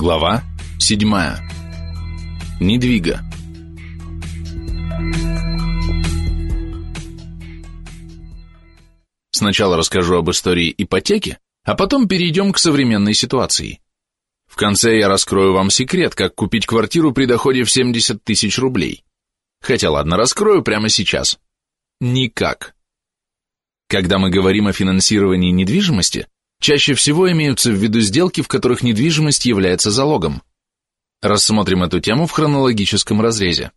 Глава 7. Недвига. Сначала расскажу об истории ипотеки, а потом перейдем к современной ситуации. В конце я раскрою вам секрет, как купить квартиру при доходе в 70 тысяч рублей. Хотя ладно, раскрою прямо сейчас. Никак. Когда мы говорим о финансировании недвижимости, чаще всего имеются в виду сделки, в которых недвижимость является залогом. Рассмотрим эту тему в хронологическом разрезе.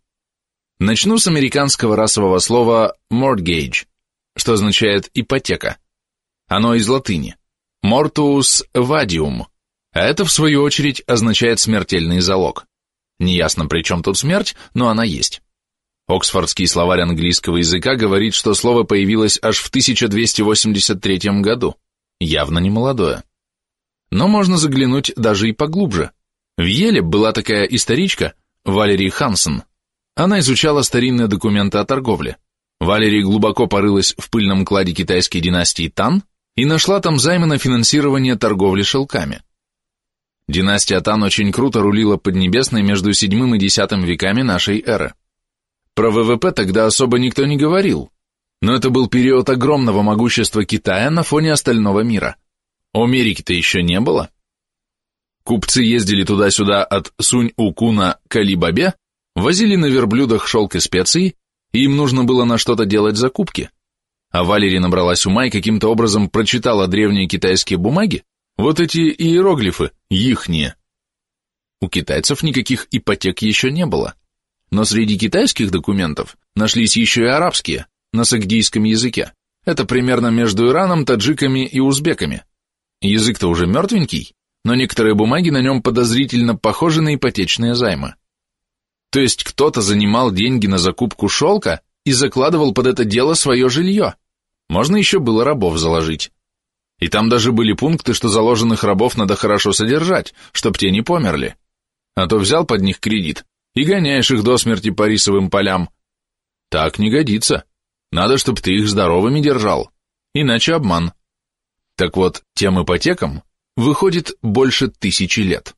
Начну с американского расового слова mortgage, что означает ипотека. Оно из латыни. Mortuus vadium, а это в свою очередь означает смертельный залог. Неясно, при чем тут смерть, но она есть. Оксфордский словарь английского языка говорит, что слово появилось аж в 1283 году, явно не молодое. Но можно заглянуть даже и поглубже. В Еле была такая историчка Валерий Хансен. Она изучала старинные документы о торговле. Валерий глубоко порылась в пыльном кладе китайской династии Тан и нашла там займы на финансирование торговли шелками. Династия Тан очень круто рулила Поднебесной между VII и X веками нашей эры. Про ВВП тогда особо никто не говорил, но это был период огромного могущества Китая на фоне остального мира. У Америки-то еще не было. Купцы ездили туда-сюда от Сунь-Укуна к Али-Бабе, возили на верблюдах шелк и специи, и им нужно было на что-то делать закупки. А Валерия набралась ума и каким-то образом прочитала древние китайские бумаги, вот эти иероглифы, ихние. У китайцев никаких ипотек еще не было. Но среди китайских документов нашлись еще и арабские, на сагдийском языке. Это примерно между Ираном, таджиками и узбеками. Язык-то уже мертвенький, но некоторые бумаги на нем подозрительно похожи на ипотечные займы. То есть кто-то занимал деньги на закупку шелка и закладывал под это дело свое жилье. Можно еще было рабов заложить. И там даже были пункты, что заложенных рабов надо хорошо содержать, чтоб те не померли. А то взял под них кредит, и гоняешь их до смерти по рисовым полям. Так не годится. Надо, чтобы ты их здоровыми держал, иначе обман. Так вот, тем ипотекам выходит больше тысячи лет.